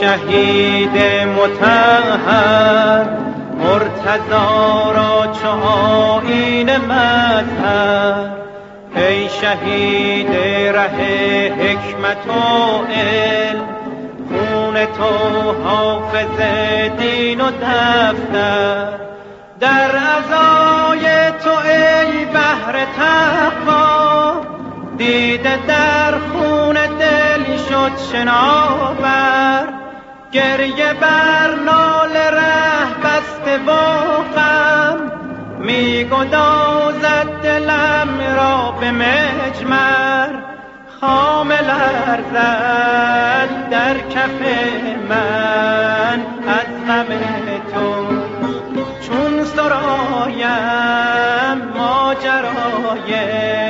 شهید متحر مرتضا را چو آین ای شهید ره حکمت و علم خون تو حافظ دین و دفتر. در ازای تو ای بحر تقوا دیده در شد شناور گریه بر نال ره بسته و غم می گدازد دلم را به مجمر خام لرزد در کف من از غم تو. چون سرایم ماجرای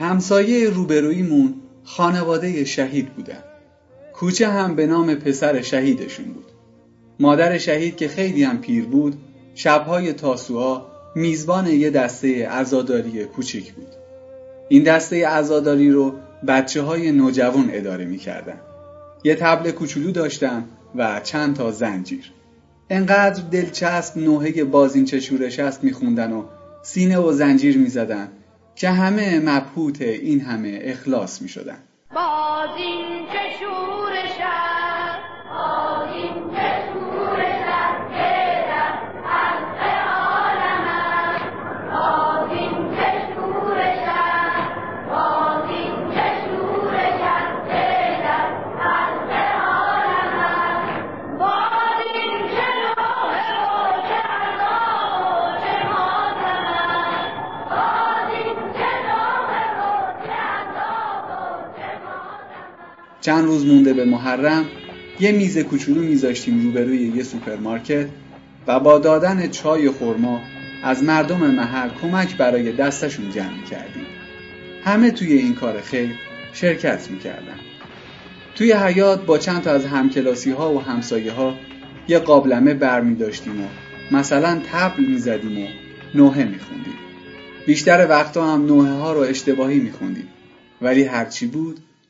همسایه روبرویمون خانواده شهید بودن کوچه هم به نام پسر شهیدشون بود. مادر شهید که خیلی هم پیر بود شبهای تاسوعا میزبان یه دسته عزاداری کوچیک بود. این دسته عزاداری رو بچه های نوجوان اداره می‌کردن. یه تبل کوچولو داشتم و چند تا زنجیر. انقدر دلچسب نوحه بازین چشورش است میخوندن و سینه و زنجیر می‌زدن. که همه مبهوت این همه اخلاص می‌شدن. بازین چشورش است چند روز مونده به محرم یه میز کوچولو میذاشتیم روبروی یه سوپرمارکت و با دادن چای خرما از مردم محل کمک برای دستشون جمع کردیم همه توی این کار خیر شرکت می‌کردن توی حیاط با چند تا از همکلاسی ها و همسایه ها یه قابلمه بر داشتیم و مثلا طبل می زدیم و نوحه می خوندیم. بیشتر وقتا هم نوحه ها رو اشتباهی می خوندیم. ولی هرچی بود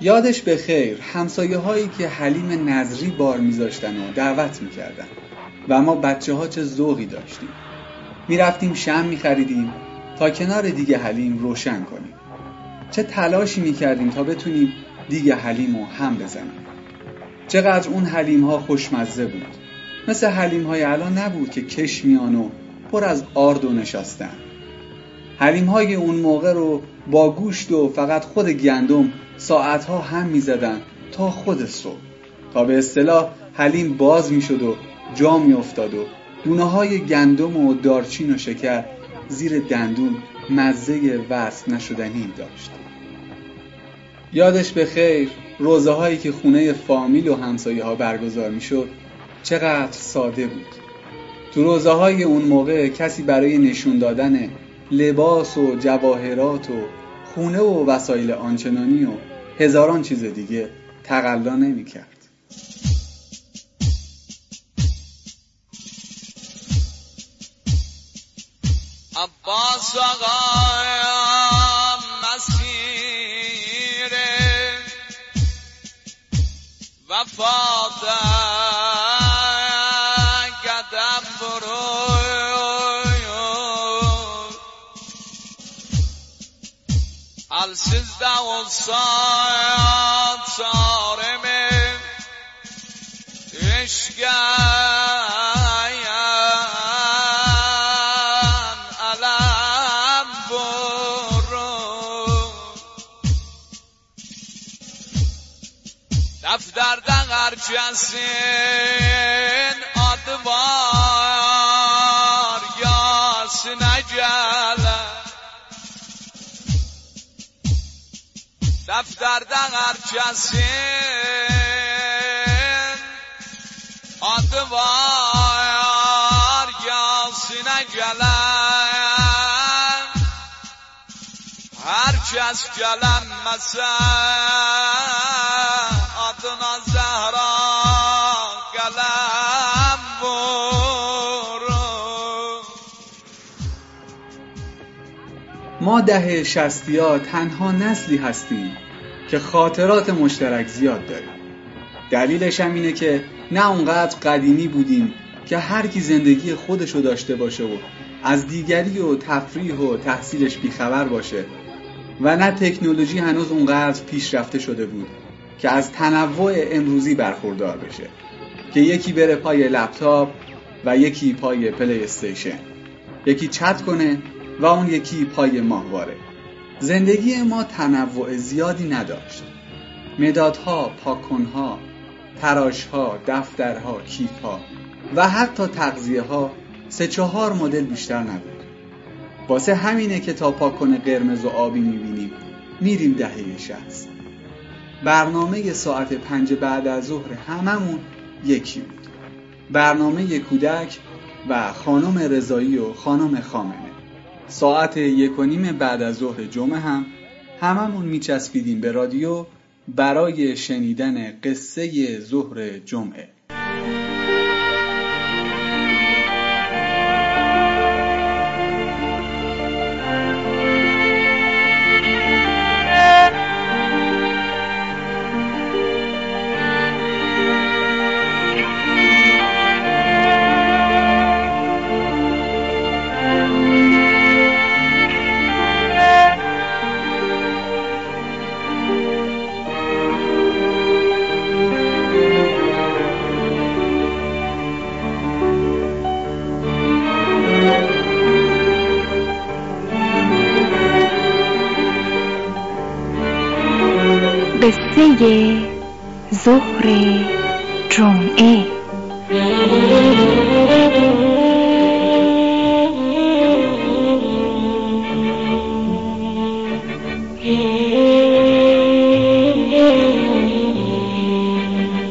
یادش به خیر همسایه هایی که حلیم نظری بار میذاشتن و دعوت می‌کردن. و ما بچه ها چه ذوقی داشتیم. می‌رفتیم شم میخریدیم تا کنار دیگه حلیم روشن کنیم. چه تلاشی می‌کردیم تا بتونیم دیگه حلیم رو هم بزنیم. چقدر اون حلیم ها خوشمزه بود. مثل حلیم های الان نبود که کش میان و پر از آرد و نشستن حلیم های اون موقع رو با گوشت و فقط خود گندم ساعتها هم می‌زدن تا خود صبح تا به اصطلاح حلیم باز می‌شد و جا میافتاد و دونه های گندم و دارچین و شکر زیر دندون مزه وصف نشدنی داشت. یادش به خیر روزه هایی که خونه فامیل و همسایه ها برگزار می‌شد چقدر ساده بود. تو روزه های اون موقع کسی برای نشون دادن لباس و جواهرات و خونه و وسایل آنچنانی و هزاران چیز دیگه تقلا نمی کرد. عباس آقا مسیر وفاد السیزده و ساعت سارم اشگن علم برو دفتر دقر چسین آدوار یاس نجم در دقر kesin Adı var Yasin'e gelen Herkes gelenmese Adına Zehra kalem bu ما ده ها تنها نسلی هستیم که خاطرات مشترک زیاد داریم. دلیلش هم اینه که نه اونقدر قدیمی بودیم که هر کی زندگی خودشو داشته باشه و از دیگری و تفریح و تحصیلش بیخبر باشه و نه تکنولوژی هنوز اونقدر پیشرفته شده بود که از تنوع امروزی برخوردار بشه که یکی بره پای لپتاپ و یکی پای پلی استیشن یکی چت کنه و اون یکی پای ماهواره. زندگی ما تنوع زیادی نداشت. مدادها، پاکنها، تراشها، دفترها، کیفها و حتی تغذیه ها سه چهار مدل بیشتر نبود. واسه همینه که تا پاکن قرمز و آبی می‌بینیم میریم دهه شهست برنامه ساعت پنج بعد از ظهر هممون یکی بود. برنامه کودک و خانم رضایی و خانم خامنه. ساعت یک و نیم بعد از ظهر جمعه هم هممون میچسبیدیم به رادیو برای شنیدن قصه ظهر جمعه. قصه ظهر جمعه.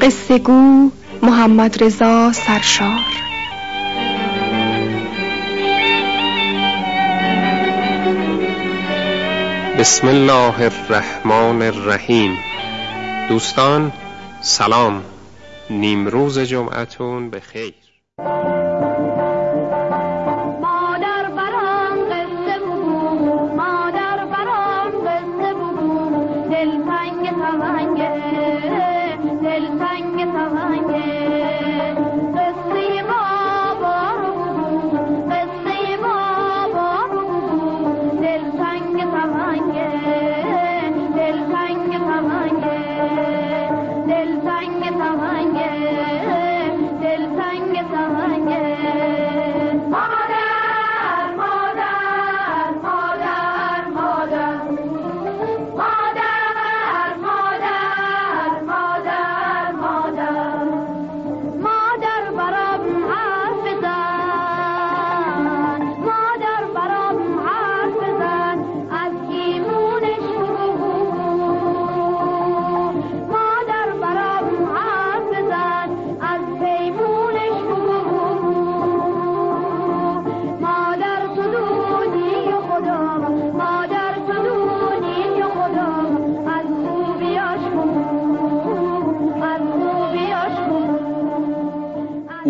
قصه گو محمد رضا سرشار. بسم الله الرحمن الرحیم. دوستان سلام. نیمروز جمعتون به خیر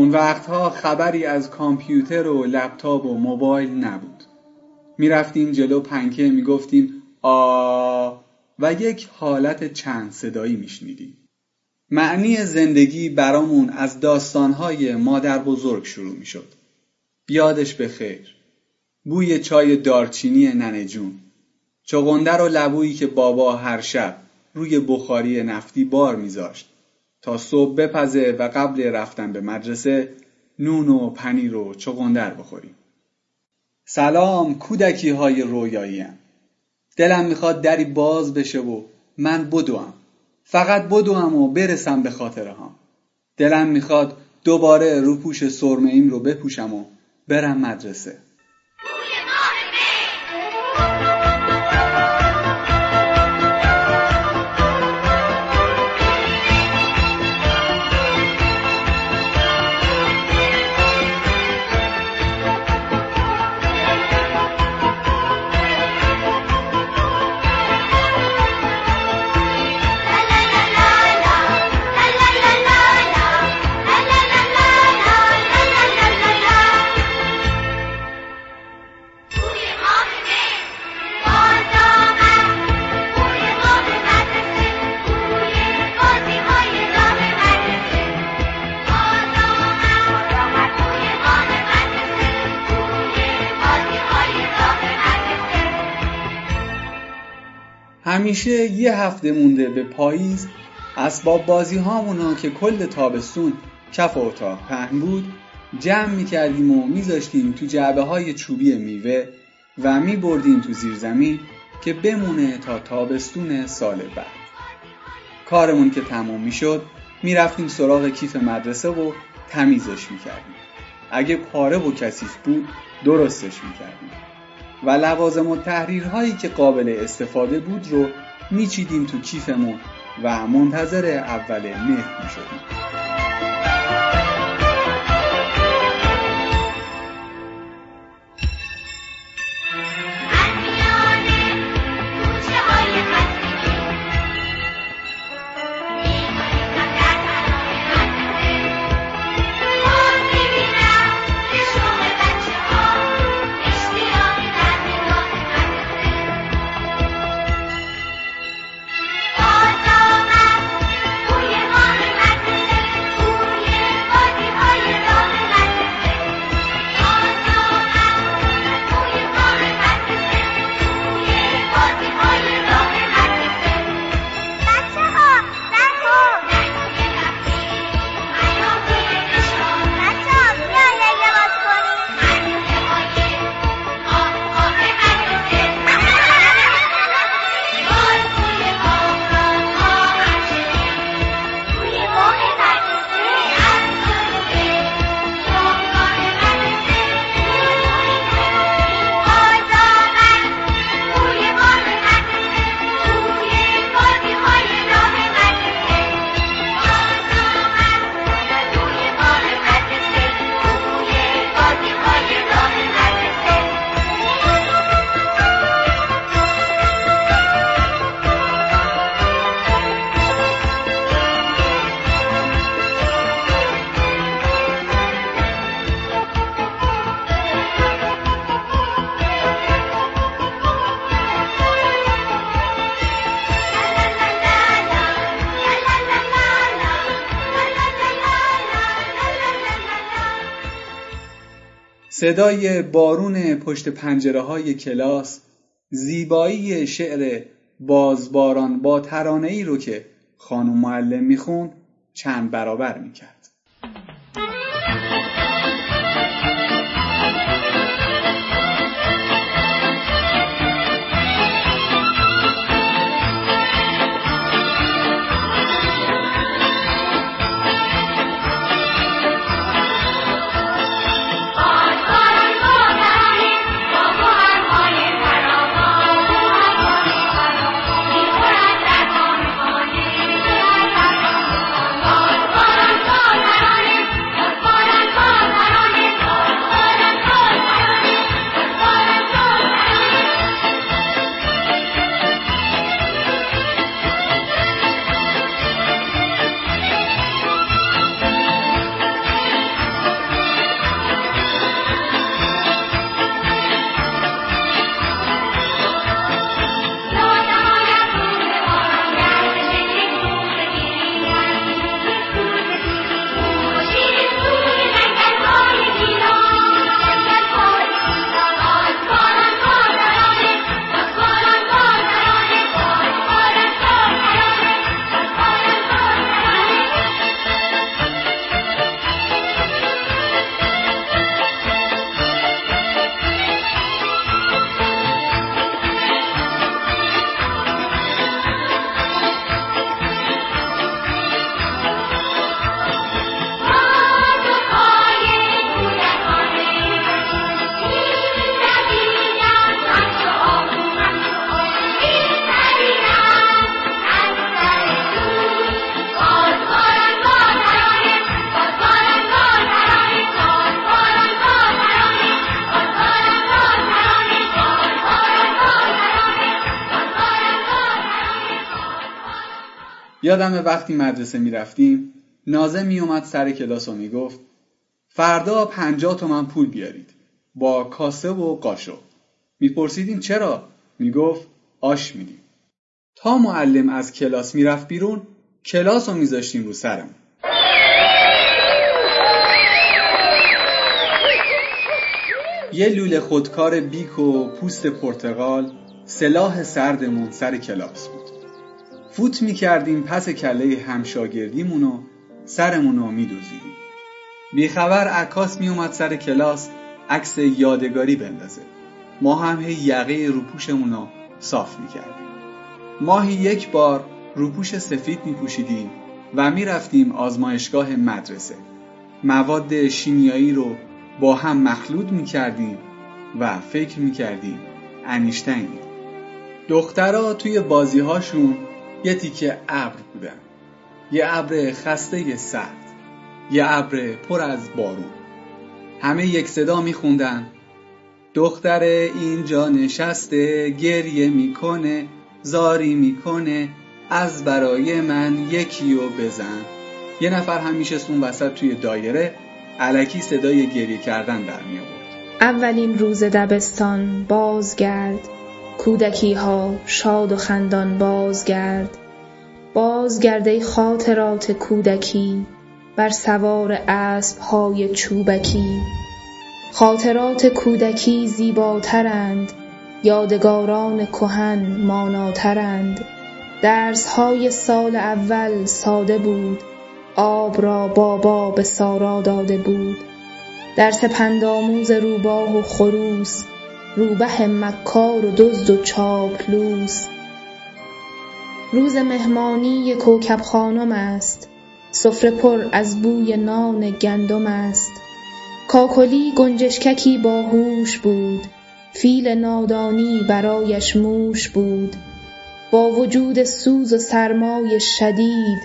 اون وقتها خبری از کامپیوتر و لپتاپ و موبایل نبود. می‌رفتیم جلو پنکه می‌گفتیم آ و یک حالت چند صدایی میشنیدیم. معنی زندگی برامون از داستانهای مادر بزرگ شروع می‌شد. یادش به خیر. بوی چای دارچینی ننه جون. چغندر و لبویی که بابا هر شب روی بخاری نفتی بار میذاشت. تا صبح بپزه و قبل رفتن به مدرسه نون و پنیر و چغندر بخوریم. سلام کودکی های رویاییم دلم می‌خواد دری باز بشه و من بدوم. فقط بدوم و برسم به خاطره هم دلم می‌خواد دوباره روپوش سرمه ایم رو بپوشم و برم مدرسه. همیشه یه هفته مونده به پاییز اسباب بازی هامونو که کل تابستون کف اتاق پهن بود جمع می‌کردیم و میذاشتیم تو جعبه های چوبی میوه و میبردیم تو زیر زمین که بمونه تا تابستون سال بعد. کارمون که تموم می‌شد می‌رفتیم سراغ کیف مدرسه و تمیزش می‌کردیم. اگه پاره و کثیف بود درستش می‌کردیم. و لوازم و تحریرهایی که قابل استفاده بود رو میچیدیم تو کیفمون و منتظر اول مهر می‌شدیم. صدای بارون پشت پنجره های کلاس زیبایی شعر بازباران با ترانه ای رو که خانم معلم می‌خوند چند برابر می‌کرد. یادم وقتی مدرسه می‌رفتیم نازه میومد سر کلاس و می‌گفت فردا پنجاه تومن پول بیارید با کاسه و قاشق. میپرسیدیم چرا؟ می‌گفت آش میدیم. تا معلم از کلاس می‌رفت بیرون کلاس رو میذاشتیم رو سرمون یه لوله خودکار بیک و پوست پرتغال سلاح سردمون سر کلاس بود. فوت می‌کردیم پس کله همشاگردیمون و سرمون رو میدوزیدیم. بیخبر عکاس میومد سر کلاس عکس یادگاری بندازه. ما هم هی یقه روپوشمون رو صاف می‌کردیم. ماهی یک بار روپوش سفید میپوشیدیم و می‌رفتیم آزمایشگاه مدرسه. مواد شیمیایی رو با هم مخلوط می‌کردیم و فکر می‌کردیم انیشتین دخترها توی بازیهاشون یه تیکه ابر بودن. یه ابر خسته سرد یه ابر پر از بارون. همه یک صدا میخوندن. دختر اینجا نشسته گریه می‌کنه زاری می‌کنه. از برای من یکیو بزن. یه نفر هم میشستون وسط توی دایره علکی صدای گریه کردن در می آورد اولین روز دبستان بازگرد. کودکی ها شاد و خندان بازگرد. بازگرد ای خاطرات کودکی بر سوار اسب های چوبکی. خاطرات کودکی زیباترند یادگاران کهن ماناترند. درس های سال اول ساده بود آب را بابا به سارا داده بود. درس پندآموز روباه و خروس روبه مکار و دزد و چاپلوس. روز مهمانی کوکب خانم است. سفره پر از بوی نان گندم است. کاکلی گنجشککی باهوش بود. فیل نادانی برایش موش بود. با وجود سوز و سرمای شدید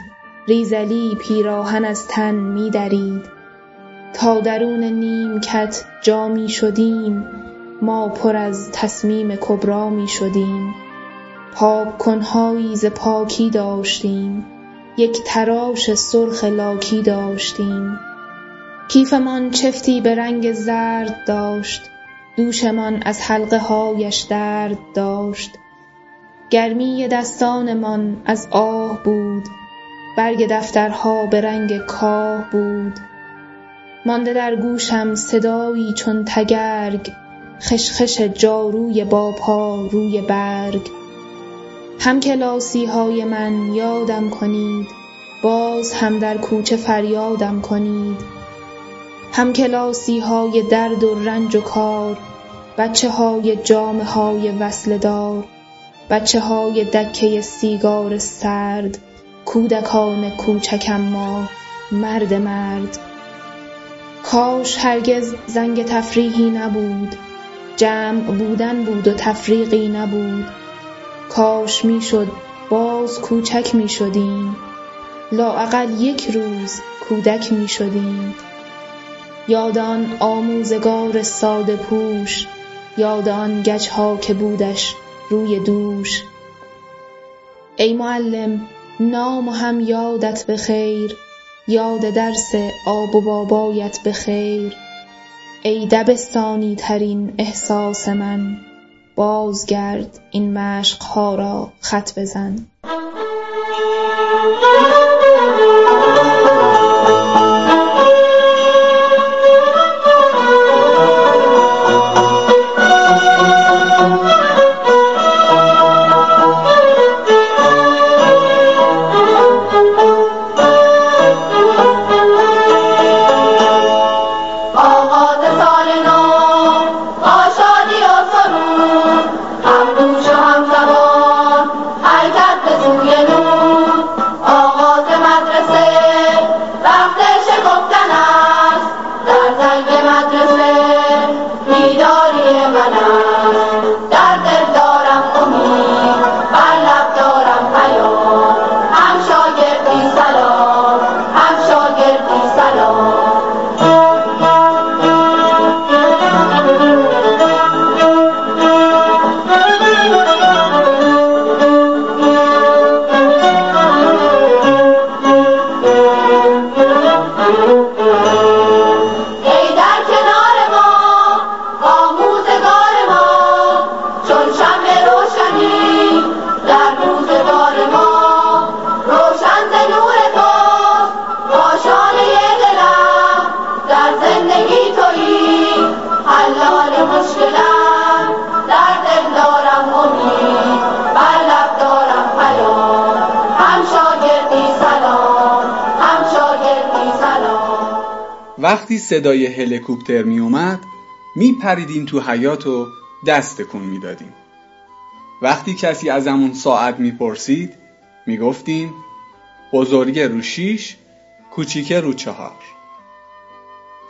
ریزلی پیراهن از تن می درید تا درون نیمکت جا می شدیم. ما پر از تصمیم کبرا می شدیم. پاک کنهایی ز پاکی داشتیم. یک تراش سرخ لاکی داشتیم. کیفمان چفتی به رنگ زرد داشت. دوشمان از حلقه هایش درد داشت. گرمی دستانمان از آه بود. برگ دفترها به رنگ کاه بود. مانده در گوشم صدایی چون تگرگ خشخش جاروی با پا روی برگ. همکلاسی های من یادم کنید باز هم در کوچه فریادم کنید. همکلاسی های درد و رنج و کار بچه های جامه های وصله دار بچه های دکه سیگار سرد کودکان کوچکم ما مرد مرد. کاش هرگز زنگ تفریحی نبود. جمع بودن بود و تفریقی نبود. کاش می‌شد باز کوچک می شدیم لااقل یک روز کودک می شدیم یاد آن آموزگار ساده پوش یاد آن گچ ها که بودش روی دوش. ای معلم نام هم یادت به خیر یاد درس آب و بابایت به خیر ای دبستانی ترین احساس من بازگرد این مشق ها را خط بزن. وقتی صدای هلیکوپتر می اومد می پریدیم تو حیات و دست تکون می دادیم. وقتی کسی ازمون ساعت می پرسید می گفتیم بزرگه رو شیش کوچیکه رو چهار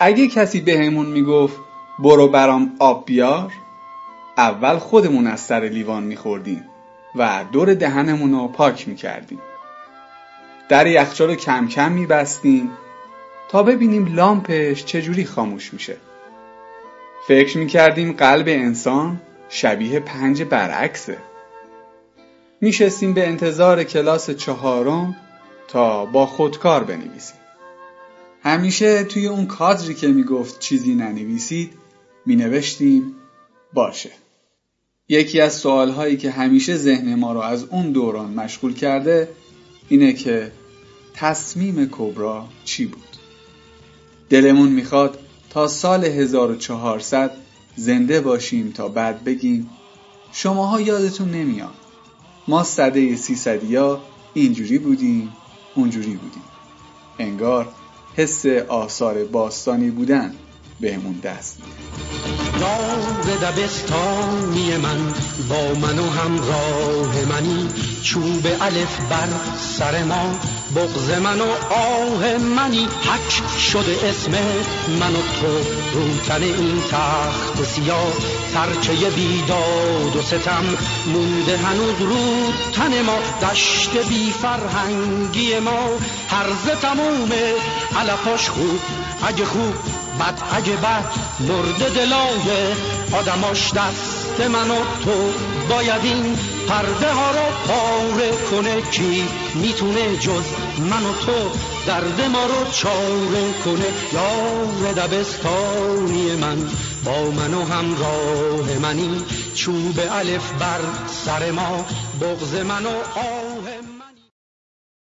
اگه کسی بهمون می گفت برو برام آب بیار اول خودمون از سر لیوان می خوردیم و دور دهنمون رو پاک می کردیم. در یخچال کم کم می بستیم تا ببینیم لامپش چجوری خاموش میشه. فکر می کردیم قلب انسان شبیه پنج برعکسه. میشستیم به انتظار کلاس چهارم تا با خودکار بنویسیم. همیشه توی اون کادری که می‌گفت چیزی ننویسید می نوشتیم باشه. یکی از سوالهایی که همیشه ذهن ما رو از اون دوران مشغول کرده اینه که تصمیم کبرا چی بود؟ دلمون می‌خواد تا سال 1400 زنده باشیم تا بعد بگیم شماها یادتون نمیاد. ما صده سیصدیا اینجوری بودیم اونجوری بودیم. انگار حس آثار باستانی بودن بهمون دست میده. راز دبستانی من با من و همراه منی. چوب الف بر سر ما بغز من و آه منی. حک شده اسم من و تو رو تن این تخت سیاه. سرچه بیداد و ستم مونده هنوز رو تن ما. دشت بی فرهنگی ما هرز تموم علفاش خوب اگه خوب بد اگه بد مرد دلای آدماش دست من و تو. باید این پرده ها رو پاره کنه کی می‌تونه جز من و تو درد ما رو چاره کنه. یار دبستانی من با من و همراه منی. چوب الف بر سر ما بغز من و آن